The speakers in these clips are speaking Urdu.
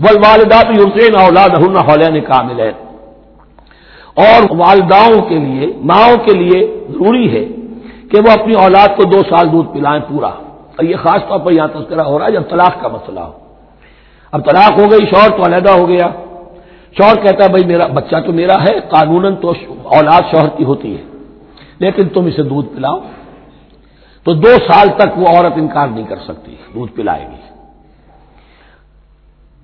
ول والدات یورسین اولاد ہن کامل ہے اور والداؤں کے لیے، ماؤں کے لیے ضروری ہے کہ وہ اپنی اولاد کو دو سال دودھ پلائیں پورا۔ اور یہ خاص طور پر یہاں تذکرہ ہو رہا ہے جب طلاق کا مسئلہ ہو۔ اب طلاق ہو گئی، شوہر تو علیحدہ ہو گیا۔ شوہر کہتا ہے، بھائی میرا بچہ تو میرا ہے قانون تو اولاد شوہر کی ہوتی ہے، لیکن تم اسے دودھ پلاؤ۔ تو دو سال تک وہ عورت انکار نہیں کر سکتی، دودھ پلائے گی۔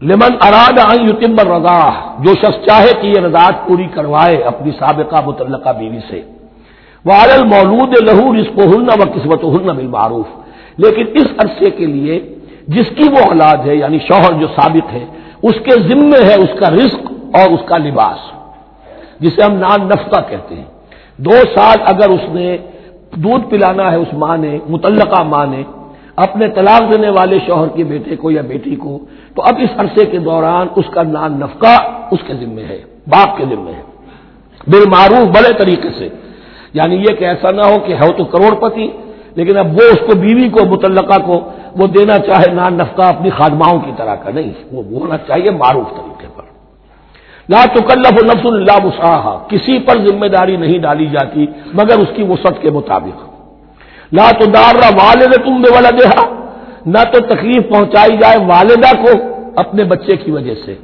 لمن اراد یتم رضا جو شخص چاہے کہ یہ رضاعت پوری کروائے اپنی سابقہ متعلقہ بیوی سے۔ وہ عالل مولود لہو رسق ہن و قسمت ہن بالمعروف۔ لیکن اس عرصے کے لیے جس کی وہ اولاد ہے یعنی شوہر جو ثابت ہے، اس کے ذمے ہے اس کا رزق اور اس کا لباس، جسے ہم نان نفقہ کہتے ہیں۔ دو سال اگر اس نے دودھ پلانا ہے اس ماں نے، متعلقہ ماں نے، اپنے طلاق دینے والے شوہر کے بیٹے کو یا بیٹی کو تو اب اس عرصے کے دوران اس کا نان نفقہ اس کے ذمے ہے، باپ کے ذمے ہے۔ بالمعروف بڑے طریقے سے۔ یعنی یہ کہ ایسا نہ ہو کہ ہو تو کروڑ پتی لیکن اب وہ اس کو بیوی کو، متعلقہ کو، وہ دینا چاہے نان نفقہ اپنی خادماؤں کی طرح کا۔ نہیں، وہ ہونا چاہیے معروف طریقے پر۔ لا تکلف نفس اللہ مساح کسی پر ذمہ داری نہیں ڈالی جاتی مگر اس کی وسعت کے مطابق۔ لا تو دار والد تم بے والا دیہا نہ تو تکلیف پہنچائی جائے والدہ کو اپنے بچے کی وجہ سے۔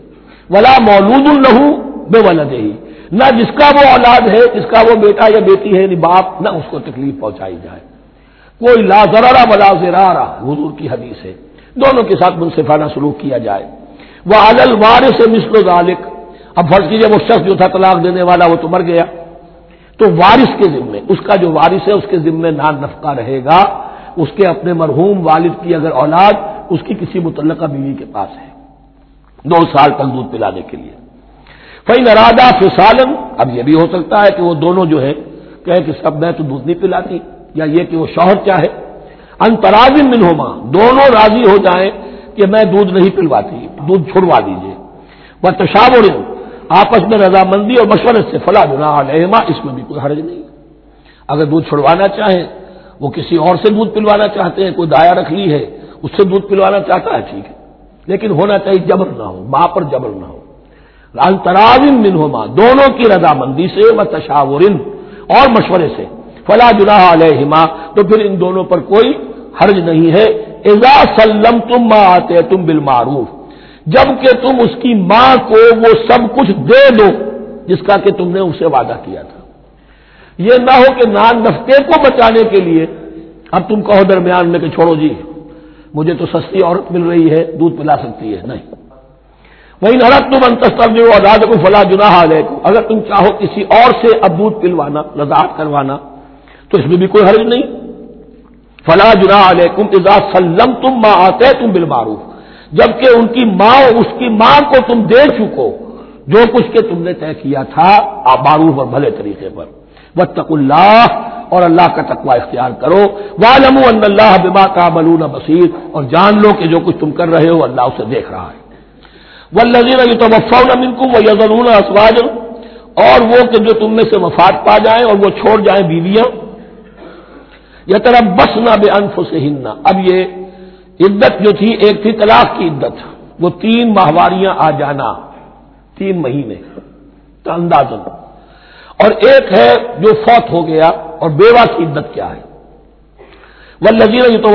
ولا مولود الہو بے والا دہی نہ جس کا وہ اولاد ہے، جس کا وہ بیٹا یا بیٹی ہے یعنی باپ، نہ اس کو تکلیف پہنچائی جائے۔ کوئی لا ذرا بلا زرارا حضور کی حدیث ہے۔ دونوں کے ساتھ منصفانہ سلوک کیا جائے۔ وہ علل وار سے مثل ذالک اب فرض کیجیے وہ شخص جو تھا طلاق دینے والا، وہ تو مر گیا۔ تو وارث کے ذمے، اس کا جو وارث ہے، اس کے ذمے نان نفقہ رہے گا۔ اس کے اپنے مرحوم والد کی اگر اولاد اس کی کسی متعلقہ بیوی کے پاس ہے، دو سال تک دودھ پلانے کے لیے۔ فی نرادہ فسالن اب یہ بھی ہو سکتا ہے کہ وہ دونوں جو ہے کہ سب میں تو دودھ نہیں پلاتی، یا یہ کہ وہ شوہر چاہے۔ انترازم من ہوما دونوں راضی ہو جائیں کہ میں دودھ نہیں پلواتی، دودھ چھڑوا دیجیے وہ تشاور آپس میں رضامندی اور مشورے سے فلاں علیہما اس میں بھی کوئی حرج نہیں۔ اگر دودھ چھڑوانا چاہیں وہ کسی اور سے دودھ پلوانا چاہتے ہیں، کوئی دایا رکھ لی ہے، اس سے دودھ پلوانا چاہتا ہے، ٹھیک ہے۔ لیکن ہونا چاہیے جبر نہ ہو، ماں پر جبر نہ ہو۔ انترازم من ہوما دونوں کی رضامندی سے و تشاور اور مشورے سے۔ فلا جناح علیہما، تو پھر ان دونوں پر کوئی حرج نہیں ہے۔ ایزا سلم تم ماں آتے تم بالمعروف، جبکہ تم اس کی ماں کو وہ سب کچھ دے دو، جس کا کہ تم نے اسے وعدہ کیا تھا۔ یہ نہ ہو کہ نان نفتے کو بچانے کے لیے اب تم کہو درمیان میں کہ چھوڑو جی مجھے تو سستی عورت مل رہی ہے، دودھ پلا سکتی ہے، نہیں۔ وہی نرک تم انتظر اداد کو فلاں جناح علیہ کو اگر تم چاہو کسی اور سے اب دودھ پلوانا رضاعت کروانا، تو اس میں بھی کوئی حرج نہیں۔ فلاں جنا علیکم اذا سلم تم ماں آتے تم بالمعروف۔ جبکہ ان کی ماں، اس کی ماں کو تم دے چکو، جو کچھ کے تم نے طے کیا تھا معروف اور بھلے طریقے پر۔ وطق اللہ اور اللہ کا تقوی اختیار کرو۔ والم اللہ بما کا ملون بصیر اور جان لو کہ جو کچھ تم کر رہے ہو اللہ اسے دیکھ رہا ہے۔ وہ لذیذ تو وفا منکم وہ یزن اسواج اور وہ کہ جو تم میں سے وفات پا جائیں اور وہ چھوڑ جائیں بیویاں۔ یا طرح بس نہ بے انف سے اب یہ عدت جو تھی، ایک تھی طلاق کی عدت۔ وہ تین ماہواریاں آ جانا۔ تین مہینے۔ کا اندازن اور ایک ہے جو فوت ہو گیا اور بیوہ کی عدت کیا ہے؟ وہ لذیذ تو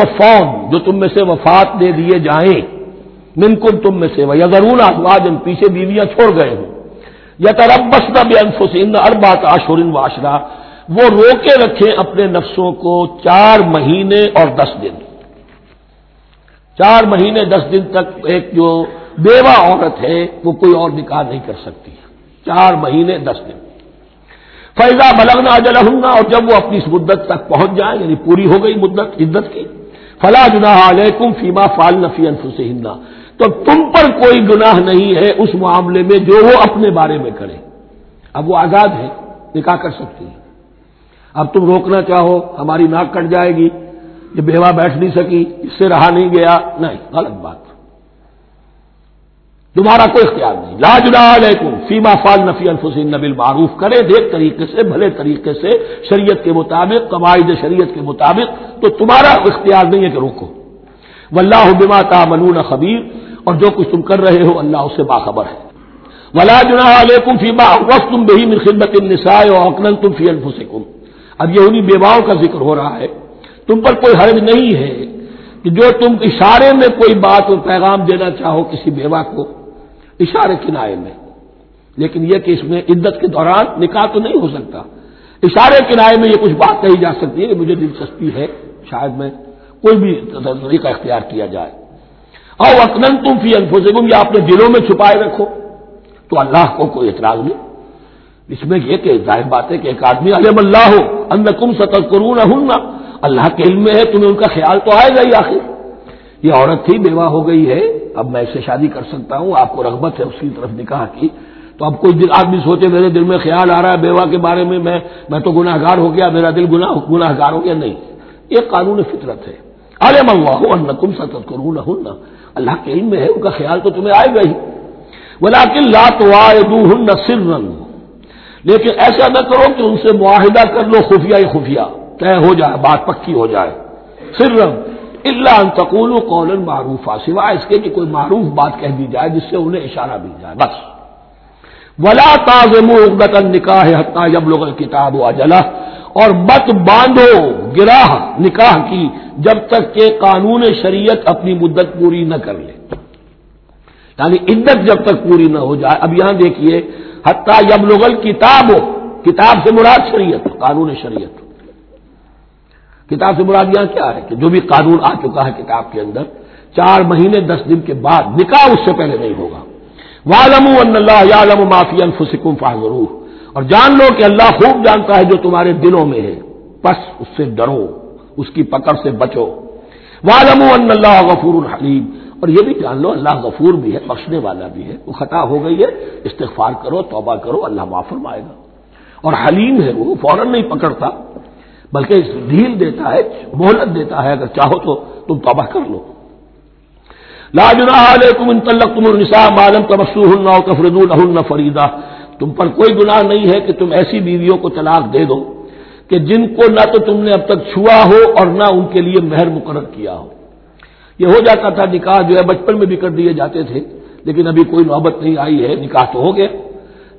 جو تم میں سے وفات دے دیے جائیں۔ منکم تم میں سے وہ یا ضرور آسواجن پیچھے بیویاں چھوڑ گئے ہوں۔ یا ترب بس نہ بے انف سے اربات آشورن واشرا وہ روکے رکھے اپنے نفسوں کو چار مہینے اور دس دن۔ چار مہینے، دس دن تک ایک جو بیوہ عورت ہے، وہ کوئی اور نکاح نہیں کر سکتی۔ چار مہینے، دس دن۔ فیضا بلغنا اجل اور جب وہ اپنی اس مدت تک پہنچ جائیں یعنی پوری ہو گئی مدت، عدت کی فلاں جناح علیکم فیما فال نفی انف سے تو تم پر کوئی گناہ نہیں ہے اس معاملے میں جو وہ اپنے بارے میں کرے۔ اب وہ آزاد ہے، نکاح کر سکتی ہے۔ اب تم روکنا چاہو، ہماری ناک کٹ جائے گی، یہ بیوہ بیٹھ نہیں سکی، اس سے رہا نہیں گیا۔ نہیں، غلط بات۔ تمہارا کوئی اختیار نہیں۔ لاجلا علیکم فیما فال نفی الفسین نبی معروف کرے دیکھ طریقے سے، بھلے طریقے سے شریعت کے مطابق، قواعد شریعت کے مطابق، تو تمہارا اختیار نہیں ہے کہ روکو واللہ بما تعملون خبیر۔ اور جو کچھ تم کر رہے ہو، اللہ اس سے باخبر ہے۔ ولا جنا علیکم فیما وقت تم بہی خدمت النساء اور تم فی انفسکم۔ اب یہ انہیں بیواؤں کا ذکر ہو رہا ہے۔ تم پر کوئی حرج نہیں ہے کہ جو تم اشارے میں کوئی بات اور پیغام دینا چاہو کسی بیوہ کو اشارے کنائے میں۔ لیکن یہ کہ اس میں عدت کے دوران نکاح تو نہیں ہو سکتا۔ اشارے کنائے میں یہ کچھ بات کہی جا سکتی ہے کہ مجھے دلچسپی ہے، شاید میں کوئی بھی طریقہ اختیار کیا جائے۔ اور وقن تم فی انفسکم، یا اپنے دلوں میں چھپائے رکھو۔ تو اللہ کو کوئی اعتراض نہیں۔ اس میں یہ کہ ظاہر بات ہے کہ ایک آدمی، علم اللہ ہو ان کم ستر کروں اللہ کے علم میں ہے، تمہیں ان کا خیال تو آئے گا ہی آخر۔ یہ عورت تھی، بیوہ ہو گئی ہے۔ اب میں اسے شادی کر سکتا ہوں، آپ کو رغبت ہے اس کی طرف نکاح کی۔ تو اب کوئی دل آدمی سوچے میرے دل میں خیال آ رہا ہے بیوہ کے بارے میں میں میں تو گناہ گار ہو گیا، میرا دل گناہ گناہ گار ہو گیا۔ نہیں، یہ قانون فطرت ہے۔ ارے منگوا ہو ان کم ستر کروں نہ اللہ کے علم میں ہے، ان کا خیال تو تمہیں آئے گا ہی۔ بلا کن سر لیکن ایسا نہ کرو کہ ان سے معاہدہ کر لو، خفیہ ہی خفیہ۔ طے ہو جائے، بات پکی ہو جائے۔ سر اللہ انتقول قول معروف سوائے اس کے کہ کوئی معروف بات کہہ دی جائے جس سے انہیں اشارہ مل جائے، بس۔ ولا تازم نکاح حتہ جب لوگ کتاب ہوا جلا اور مت باندھو گراہ نکاح کی جب تک کہ قانون شریعت اپنی مدت پوری نہ کر لے۔ یعنی عدت جب تک پوری نہ ہو جائے۔ اب یہاں دیکھیے، حتیٰ جب لغل کتاب ہو کتاب سے مراد شریعت، قانون شریعت۔ کتاب سے مراد یہاں کیا ہے کہ جو بھی قانون آ چکا ہے کتاب کے اندر، چار مہینے، دس دن کے بعد نکاح اس سے پہلے نہیں ہوگا۔ والم اللہ عالم معافی انفسکم فاضرو اور جان لو کہ اللہ خوب جانتا ہے جو تمہارے دلوں میں ہے۔ بس اس سے ڈرو، اس کی پکڑ سے بچو۔ والم اللہ غفور الحلیم اور یہ بھی جان لو، اللہ غفور بھی ہے، بخشنے والا بھی ہے۔ وہ خطا ہو گئی ہے، استغفار کرو، توبہ کرو، اللہ معاف فرمائے گا۔ اور حلیم ہے وہ، فوراً نہیں پکڑتا۔ بلکہ ڈھیل دیتا ہے، مہلت دیتا ہے، اگر چاہو تو تم توبہ کر لو۔ علیکم ان تلقتم النساء ما لم تمسوهن او تفرضوا لهن فریضہ۔ تم پر کوئی گناہ نہیں ہے کہ تم ایسی بیویوں کو طلاق دے دو کہ جن کو نہ تو تم نے اب تک چھوا ہو اور نہ ان کے لیے مہر مقرر کیا ہو۔ یہ ہو جاتا تھا، نکاح جو ہے بچپن میں بھی کر دیے جاتے تھے، لیکن ابھی کوئی نوبت نہیں آئی ہے، نکاح تو ہو گیا۔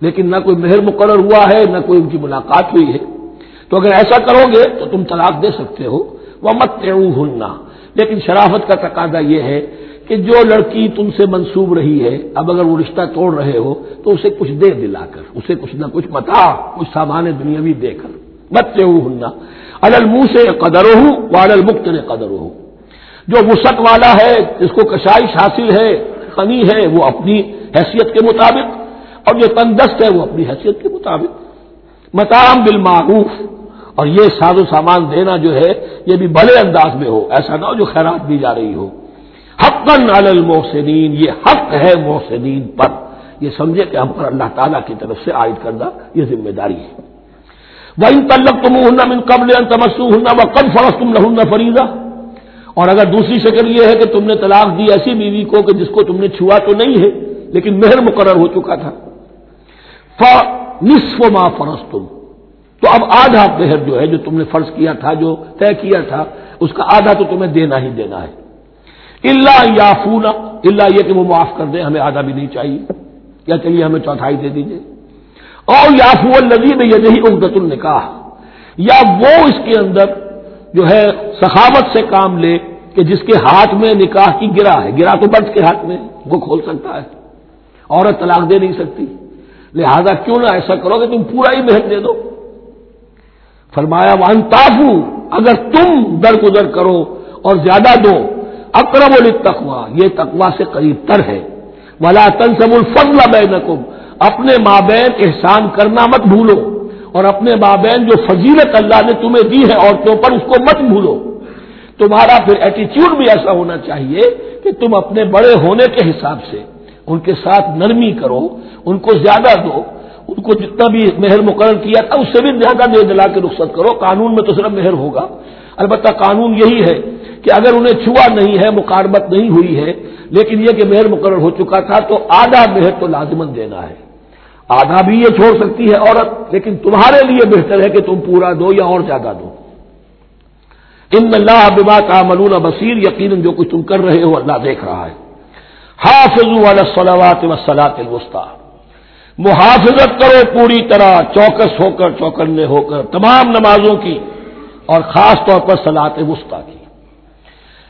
لیکن نہ کوئی مہر مقرر ہوا ہے، نہ کوئی ان کی ملاقات ہوئی ہے۔ تو اگر ایسا کرو گے تو تم طلاق دے سکتے ہو۔ وہ مت لیکن شرافت کا تقاضا یہ ہے کہ جو لڑکی تم سے منسوب رہی ہے، اب اگر وہ رشتہ توڑ رہے ہو تو اسے کچھ دے دلا کر، اسے کچھ نہ کچھ بتا، کچھ سامان دنیاوی دے کر۔ بچے ہننا الل منہ سے قدر ہوں وال مخت نے قدر ہو جو وسط والا ہے، جس کو کشائش حاصل ہے قنی ہے، وہ اپنی حیثیت کے مطابق، اور جو تندست ہے، وہ اپنی حیثیت کے مطابق۔ متام بالمعروف۔ اور یہ ساز و سامان دینا جو ہے، یہ بھی بڑے انداز میں ہو، ایسا نہ ہو جو خیرات دی جا رہی ہو۔ حقن المحسنین، یہ حق ہے محسنین پر۔ یہ سمجھے کہ ہم پر اللہ تعالیٰ کی طرف سے عائد کردہ یہ ذمہ داری ہے۔ وہ ان تلق تم من قبل تمسو ہننا و کب فرض تم نہ فریضہ اور اگر دوسری شکل یہ ہے کہ تم نے طلاق دی ایسی بیوی کو کہ جس کو تم نے چھوا تو نہیں ہے، لیکن مہر مقرر ہو چکا تھا۔ نصف ما فرض تم تو اب آدھا مہر جو ہے جو تم نے فرض کیا تھا، جو طے کیا تھا، اس کا آدھا تو تمہیں دینا ہی دینا ہے۔ اللہ یافونا اللہ یہ کہ وہ معاف کر دیں، ہمیں آدھا بھی نہیں چاہیے۔ یا چلیے، ہمیں چوتھائی دے دیجیے اور یافو النبی میں یہ نہیں عقدت النکاح، یا وہ اس کے اندر جو ہے سخاوت سے کام لے کہ جس کے ہاتھ میں نکاح کی گرا ہے۔ گرا تو برد کے ہاتھ میں وہ کھول سکتا ہے۔ عورت طلاق دے نہیں سکتی۔ لہذا کیوں نہ ایسا کرو کہ تم پورا ہی محنت دے دو۔ فرمایا وہ تافو اگر تم درگزر کرو اور زیادہ دو اکرم التقوا یہ تقوا سے قریب تر ہے۔ ولا تنسب الفضل بینکم اپنے مابین احسان کرنا مت بھولو اور اپنے مابین جو فضیلت اللہ نے تمہیں دی ہے عورتوں پر، اس کو مت بھولو۔ تمہارا پھر ایٹیچیوڈ بھی ایسا ہونا چاہیے کہ تم اپنے بڑے ہونے کے حساب سے ان کے ساتھ نرمی کرو، ان کو زیادہ دو ان کو جتنا بھی مہر مقرر کیا تھا، اس سے بھی زیادہ دے دلا کے رخصت کرو۔ قانون میں تو صرف مہر ہوگا۔ البتہ قانون یہی ہے کہ اگر انہیں چھوا نہیں ہے، مقاربت نہیں ہوئی ہے، لیکن یہ کہ مہر مقرر ہو چکا تھا، تو آدھا مہر تو لازمن دینا ہے۔ آدھا بھی یہ چھوڑ سکتی ہے عورت، لیکن تمہارے لیے بہتر ہے کہ تم پورا دو یا اور زیادہ دو۔ ان اللہ بما کا ملون بصیر، یقیناً جو کچھ تم کر رہے ہو، اللہ دیکھ رہا ہے۔ حافظ والصلوات وسلاط الوسطی۔ محافظت کرو پوری طرح، چوکس ہو کر، چوکنے ہو کر، تمام نمازوں کی، اور خاص طور پر سلاط وسطی کی۔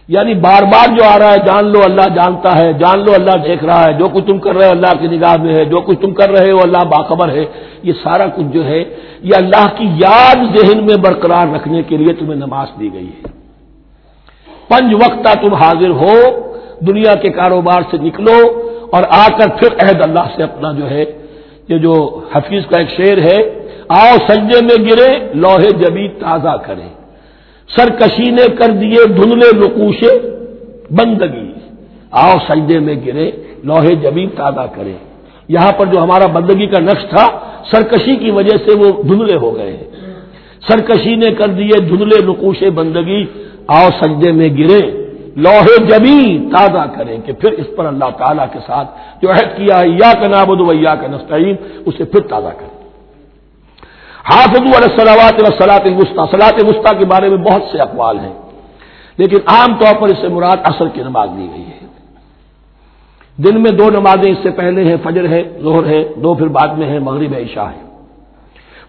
یعنی بار بار جو آ رہا ہے، جان لو اللہ جانتا ہے، جان لو اللہ دیکھ رہا ہے، جو کچھ تم کر رہے ہو اللہ کی نگاہ میں ہے، جو کچھ تم کر رہے ہو اللہ باخبر ہے، یہ سارا کچھ جو ہے، یہ اللہ کی یاد ذہن میں برقرار رکھنے کے لیے تمہیں نماز دی گئی ہے۔ پنج وقتہ تم حاضر ہو، دنیا کے کاروبار سے نکلو، اور آ کر پھر عہد اللہ سے اپنا جو ہے یہ جو حفیظ کا ایک شعر ہے، آؤ سجدے میں گرے، لوہے جبی تازہ کرے۔ سرکشی نے کر دیے دھندلے نقوشے بندگی۔ آؤ سجدے میں گرے، لوہے جبی تازہ کرے۔ یہاں پر جو ہمارا بندگی کا نقش تھا، سرکشی کی وجہ سے وہ دھندلے ہو گئے۔ سرکشی نے کر دیے دھندلے نقوشے بندگی۔ آؤ سجدے میں گرے۔ لوہے جبی تازہ کریں کہ پھر اس پر اللہ تعالیٰ کے ساتھ جو عہد کیا ہے یا کا نابود ویا کا نسطین اسے پھر تازہ کریں۔ حافظ السلاوات وسلاط وسطی سلاط وسطی کے بارے میں بہت سے اقوال ہیں، لیکن عام طور پر اس سے مراد اصل کی نماز دی گئی ہے۔ دن میں دو نمازیں اس سے پہلے ہیں، فجر ہے، ظہر ہے، دو پھر بعد میں ہے مغرب عشاء ہے۔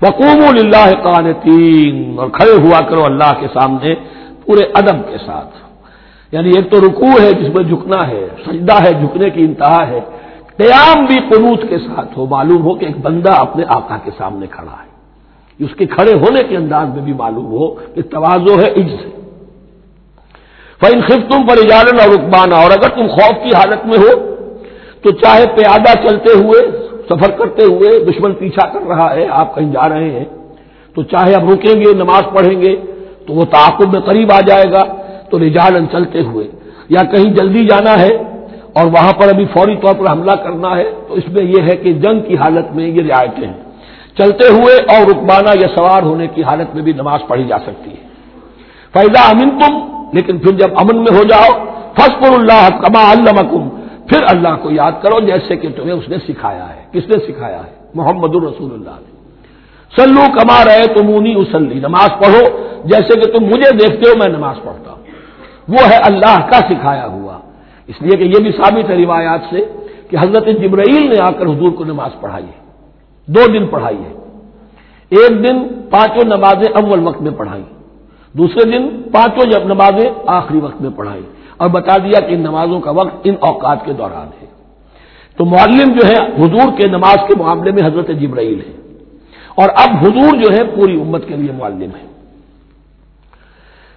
وقوم اللہ قانتین۔ اور کھڑے ہوا کرو اللہ کے سامنے پورے ادب کے ساتھ۔ یعنی ایک تو رکوع ہے جس میں جھکنا ہے، سجدہ ہے، جھکنے کی انتہا ہے۔ قیام بھی قنوت کے ساتھ ہو، معلوم ہو کہ ایک بندہ اپنے آقا کے سامنے کھڑا ہے۔ اس کے کھڑے ہونے کے انداز میں بھی معلوم ہو کہ توازو ہے عج سے فن خف تم پر اجازت اور رقبانہ اور اگر تم خوف کی حالت میں ہو، تو چاہے پیادہ چلتے ہوئے، سفر کرتے ہوئے، دشمن پیچھا کر رہا ہے، آپ کہیں جا رہے ہیں، تو چاہے اب رکیں گے، نماز پڑھیں گے، تو وہ تعاقب میں قریب آ جائے گا۔ تو رجالن چلتے ہوئے، یا کہیں جلدی جانا ہے اور وہاں پر ابھی فوری طور پر حملہ کرنا ہے، تو اس میں یہ ہے کہ جنگ کی حالت میں یہ رعایتیں ہیں۔ چلتے ہوئے اور رکبانہ یا سوار ہونے کی حالت میں بھی نماز پڑھی جا سکتی ہے۔ فیضا امن تم لیکن پھر جب امن میں ہو جاؤ فصل اللہ کما اللہ پھر اللہ کو یاد کرو جیسے کہ تمہیں اس نے سکھایا ہے۔ کس نے سکھایا ہے؟ محمد الرسول اللہ نے۔ سلو کما رہے تمونی اسلی نماز پڑھو جیسے کہ تم مجھے دیکھتے ہو، میں نماز پڑھتا ہوں۔ وہ ہے اللہ کا سکھایا ہوا۔ اس لیے کہ یہ بھی ثابت ہے روایات سے کہ حضرت جبرائیل نے آ کر حضور کو نماز پڑھائی ہے۔ دو دن پڑھائی ہے۔ ایک دن پانچوں نمازیں اول وقت میں پڑھائی۔ دوسرے دن پانچوں جب نمازیں آخری وقت میں پڑھائی۔ اور بتا دیا کہ ان نمازوں کا وقت ان اوقات کے دوران ہے۔ تو معلم جو ہے حضور کے نماز کے معاملے میں حضرت جبرائیل ہے۔ اور اب حضور جو ہے پوری امت کے لیے معلم ہے۔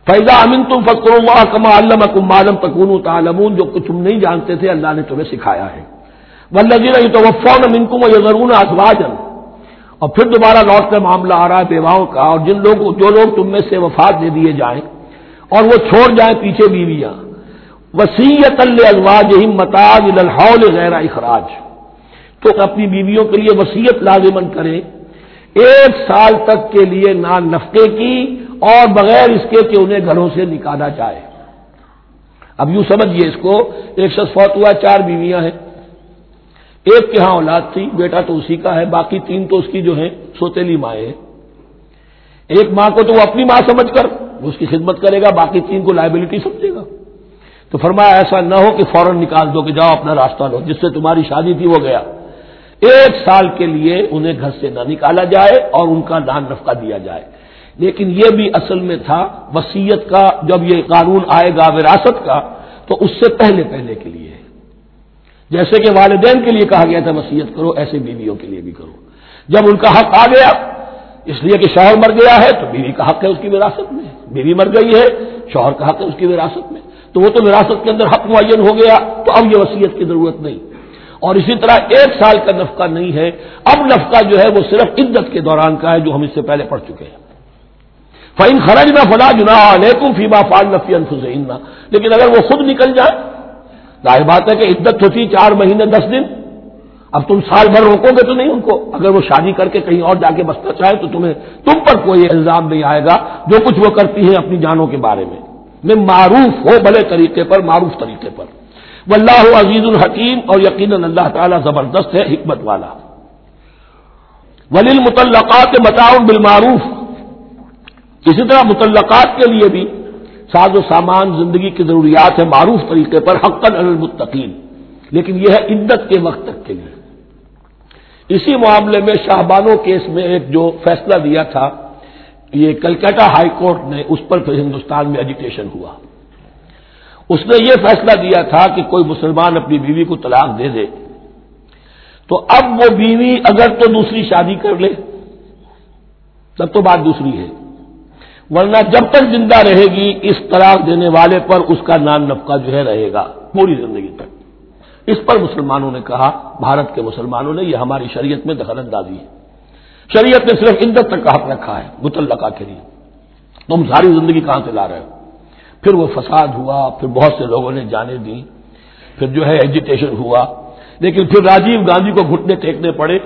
فیضا امن تم فکر کما علم عالم تکون تعلمون جو کچھ تم نہیں جانتے تھے، اللہ نے تمہیں سکھایا ہے۔ ولزی تو فون منکم و ضرور ازواجن اور پھر دوبارہ لوٹ کر معاملہ آ رہا ہے بیواؤں کا، اور جن لوگ جو لوگ تم میں سے وفات دے دیے جائیں، اور وہ چھوڑ جائیں پیچھے بیویاں۔ وسیعت الزواج متاز الحول غیر اخراج تو اپنی بیویوں کے لیے وسیعت لازمن کریں۔ ایک سال تک کے لیے نان نفقے کی اور بغیر اس کے کہ انہیں گھروں سے نکالا جائے۔ اب یوں سمجھیے اس کو، ایک شخص فوت ہوا چار بیویاں ہیں۔ ایک کے ہاں اولاد تھی، بیٹا تو اسی کا ہے، باقی تین تو اس کی جو ہے سوتےلی مائیں ایک ماں کو تو وہ اپنی ماں سمجھ کر اس کی خدمت کرے گا، باقی تین کو لائبلٹی سمجھے گا۔ تو فرمایا، ایسا نہ ہو کہ فوراً نکال دو کہ جاؤ اپنا راستہ لو، جس سے تمہاری شادی تھی، وہ گیا۔ ایک سال کے لیے انہیں گھر سے نہ نکالا جائے اور ان کا نان نفقہ دیا جائے۔ لیکن یہ بھی اصل میں تھا وسیعت کا، جب یہ قانون آئے گا وراثت کا، تو اس سے پہلے پہلے کے لیے جیسے کہ والدین کے لیے کہا گیا تھا، وسیعت کرو ایسے بیویوں کے لیے بھی کرو۔ جب ان کا حق آ گیا، اس لیے کہ شوہر مر گیا ہے، تو بیوی کا حق ہے اس کی وراثت میں۔ بیوی مر گئی ہے، شوہر کا حق ہے اس کی وراثت میں۔ تو وہ تو وراثت کے اندر حق معین ہو گیا، تو اب یہ وسیعت کی ضرورت نہیں۔ اور اسی طرح ایک سال کا نفقہ نہیں ہے۔ اب نفقہ جو ہے، وہ صرف عدت کے دوران کا ہے، جو ہم اس سے پہلے پڑھ چکے ہیں۔ فائن خرج نہ فلا جنا علیکم فیما فال نفی انفسین لیکن اگر وہ خود نکل جائے، ظاہر بات ہے کہ عدت ہوتی چار مہینے، دس دن، اب تم سال بھر روکو گے تو نہیں ان کو۔ اگر وہ شادی کر کے کہیں اور جا کے بسنا چاہے تو تمہیں، تم پر کوئی الزام نہیں آئے گا، جو کچھ وہ کرتی ہیں اپنی جانوں کے بارے میں۔ میں معروف ہو بھلے طریقے پر، معروف طریقے پر۔ واللہ عزیز الحکیم اور یقیناً اللہ تعالیٰ زبردست ہے، حکمت والا۔ ولیل متعلقات متعاون بالمعروف اسی طرح متعلقات کے لیے بھی ساز و سامان زندگی کی ضروریات ہے معروف طریقے پر حق المتقین۔ لیکن یہ ہے عدت کے وقت تک کے لیے۔ اسی معاملے میں شاہبانو کیس میں ایک جو فیصلہ دیا تھا، یہ کلکتہ ہائی کورٹ نے اس پر پھر ہندوستان میں ایجوکیشن ہوا۔ اس نے یہ فیصلہ دیا تھا کہ کوئی مسلمان اپنی بیوی کو طلاق دے دے۔ تو اب وہ بیوی اگر تو دوسری شادی کر لے، تب تو بات دوسری ہے۔ ورنہ جب تک زندہ رہے گی، اس طلاق دینے والے پر اس کا نان نفقہ جو ہے رہے گا پوری زندگی تک۔ اس پر مسلمانوں نے کہا، بھارت کے مسلمانوں نے، یہ ہماری شریعت میں دخل اندازی ہے۔ شریعت نے صرف عدت تک کا حق رکھا ہے، متعلقہ کے لیے۔ تم ساری زندگی کہاں سے لا رہے ہو؟ پھر وہ فساد ہوا، پھر بہت سے لوگوں نے جانے دی، پھر جو ہے ایجوٹیشن ہوا۔ لیکن پھر راجیو گاندھی کو گھٹنے ٹیکنے پڑے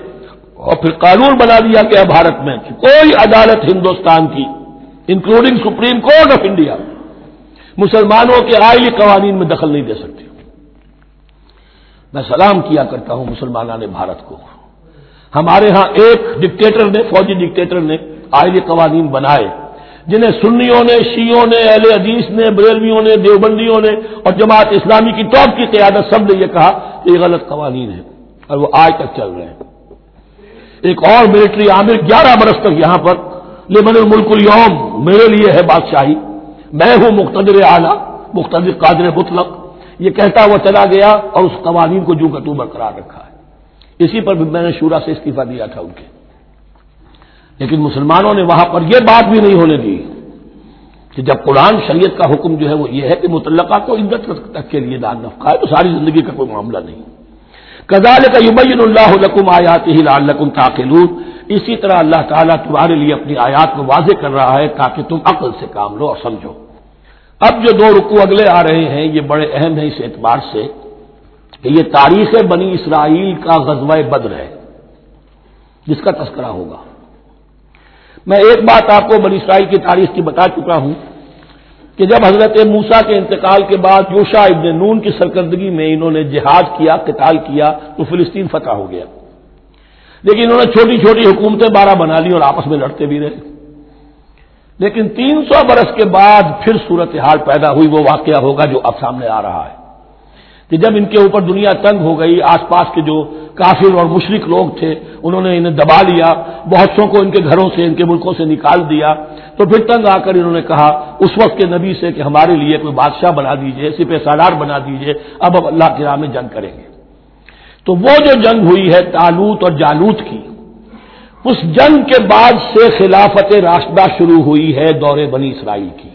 اور پھر قانون بنا دیا گیا بھارت میں کہ کوئی عدالت ہندوستان کی including supreme court of India مسلمانوں کے آئلی قوانین میں دخل نہیں دے سکتی. میں سلام کیا کرتا ہوں مسلمانان بھارت کو. ہمارے ہاں ایک ڈکٹیٹر نے، فوجی ڈکٹیٹر نے آئلی قوانین بنائے، جنہیں سنیوں نے شیوں نے، اہل حدیث نے، بریلویوں نے، دیوبندیوں نے اور جماعت اسلامی کی ٹاپ کی قیادت سب نے یہ کہا کہ یہ غلط قوانین ہے اور وہ آج تک چل رہے ہیں۔ ایک اور ملٹری عامر گیارہ برس تک یہاں پر لمن الملک اليوم، میرے لیے ہے بادشاہی۔ میں ہوں مقتدر اعلیٰ، مقتدر قادر مطلق۔ یہ کہتا ہوا چلا گیا اور اس قوانین کو جو کتو برقرار رکھا ہے۔ اسی پر بھی میں نے شورا سے استعفی دیا تھا ان کے۔ لیکن مسلمانوں نے وہاں پر یہ بات بھی نہیں ہونے دی کہ جب قرآن شریعت کا حکم جو ہے وہ یہ ہے کہ متعلقہ کو عزت تک کے لیے دان نفقہ ہے، تو ساری زندگی کا کوئی معاملہ نہیں۔ کزال کا یبین اللہ لکم آیات ہی لال لکم اسی طرح اللہ تعالیٰ تمہارے لیے اپنی آیات کو واضح کر رہا ہے تاکہ تم عقل سے کام لو اور سمجھو۔ اب جو دو رکو اگلے آ رہے ہیں، یہ بڑے اہم ہیں اس اعتبار سے کہ یہ تاریخ بنی اسرائیل کا غزوہ بدر ہے، جس کا تذکرہ ہوگا۔ میں ایک بات آپ کو بنی اسرائیل کی تاریخ کی بتا چکا ہوں کہ جب حضرت موسا کے انتقال کے بعد یوشا ابن نون کی سرکردگی میں انہوں نے جہاد کیا، قتال کیا، تو فلسطین فتح ہو گیا۔ لیکن انہوں نے چھوٹی چھوٹی حکومتیں بارہ بنا لی اور آپس میں لڑتے بھی رہے۔ لیکن تین سو برس کے بعد پھر صورتحال پیدا ہوئی، وہ واقعہ ہوگا جو اب سامنے آ رہا ہے۔ کہ جب ان کے اوپر دنیا تنگ ہو گئی، آس پاس کے جو کافر اور مشرق لوگ تھے، انہوں نے انہیں دبا لیا، بہت سو کو ان کے گھروں سے، ان کے ملکوں سے نکال دیا۔ تو پھر تنگ آ کر انہوں نے کہا، اس وقت کے نبی سے کہ ہمارے لیے کوئی بادشاہ بنا دیجیے، سپہ سالار بنا دیجیے، اب اب اللہ کے راہ میں جنگ کریں گے۔ تو وہ جو جنگ ہوئی ہے تالوت اور جالوت کی، اس جنگ کے بعد سے خلافت راشدہ شروع ہوئی ہے دور بنی اسرائیل کی۔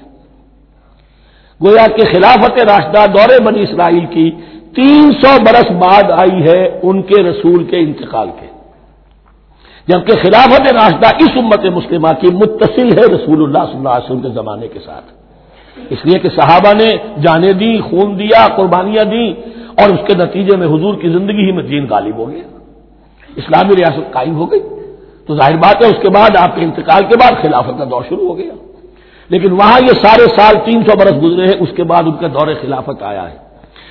گویا کہ خلافت راشدہ دور بنی اسرائیل کی تین سو برس بعد آئی ہے ان کے رسول کے انتقال کے۔ جبکہ خلافت راشدہ اس امت مسلمہ کی متصل ہے رسول اللہ صلی اللہ علیہ وسلم کے زمانے کے ساتھ۔ اس لیے کہ صحابہ نے جانے دی خون دیا، قربانیاں دی اور اس کے نتیجے میں حضور کی زندگی ہی میں دین غالب ہو گیا۔ اسلامی ریاست قائم ہو گئی۔ تو ظاہر بات ہے، اس کے بعد آپ کے انتقال کے بعد خلافت کا دور شروع ہو گیا۔ لیکن وہاں یہ سارے سال تین سو برس گزرے ہیں، اس کے بعد ان کا دور خلافت آیا ہے۔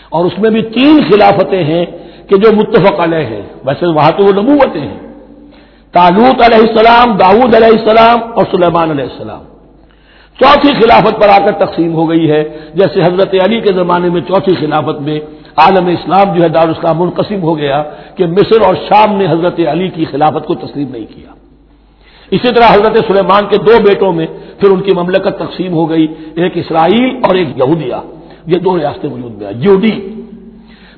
اور اس میں بھی تین خلافتیں ہیں کہ جو متفق علیہ ہیں۔ ویسے وہاں تو وہ نبوتیں ہیں۔ تالوت علیہ السلام داود علیہ السلام اور سلیمان علیہ السلام۔ چوتھی خلافت پر آ کر تقسیم ہو گئی ہے۔ جیسے حضرت علی کے زمانے میں چوتھی خلافت میں عالم اسلام جو ہے دارالاسلام منقسم ہو گیا کہ مصر اور شام نے حضرت علی کی خلافت کو تسلیم نہیں کیا۔ اسی طرح حضرت سلیمان کے دو بیٹوں میں پھر ان کی مملکت تقسیم ہو گئی، ایک اسرائیل اور ایک یہودیہ۔ یہ دو ریاستیں وجود میں یہودی۔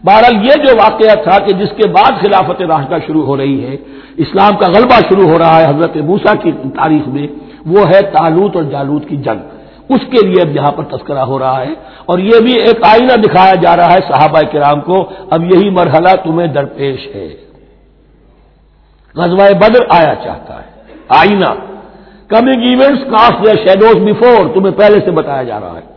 بہرحال یہ جو واقعہ تھا کہ جس کے بعد خلافت راشدہ شروع ہو رہی ہے، اسلام کا غلبہ شروع ہو رہا ہے حضرت موسا کی تاریخ میں، وہ ہے تالوت اور جالوت کی جنگ۔ اس کے لیے اب یہاں پر تذکرہ ہو رہا ہے اور یہ بھی ایک آئینہ دکھایا جا رہا ہے صحابہ کرام کو، اب یہی مرحلہ تمہیں درپیش ہے۔ غزوہ بدر آیا چاہتا ہے۔ آئینہ۔ Coming events cast shadows before تمہیں پہلے سے بتایا جا رہا ہے۔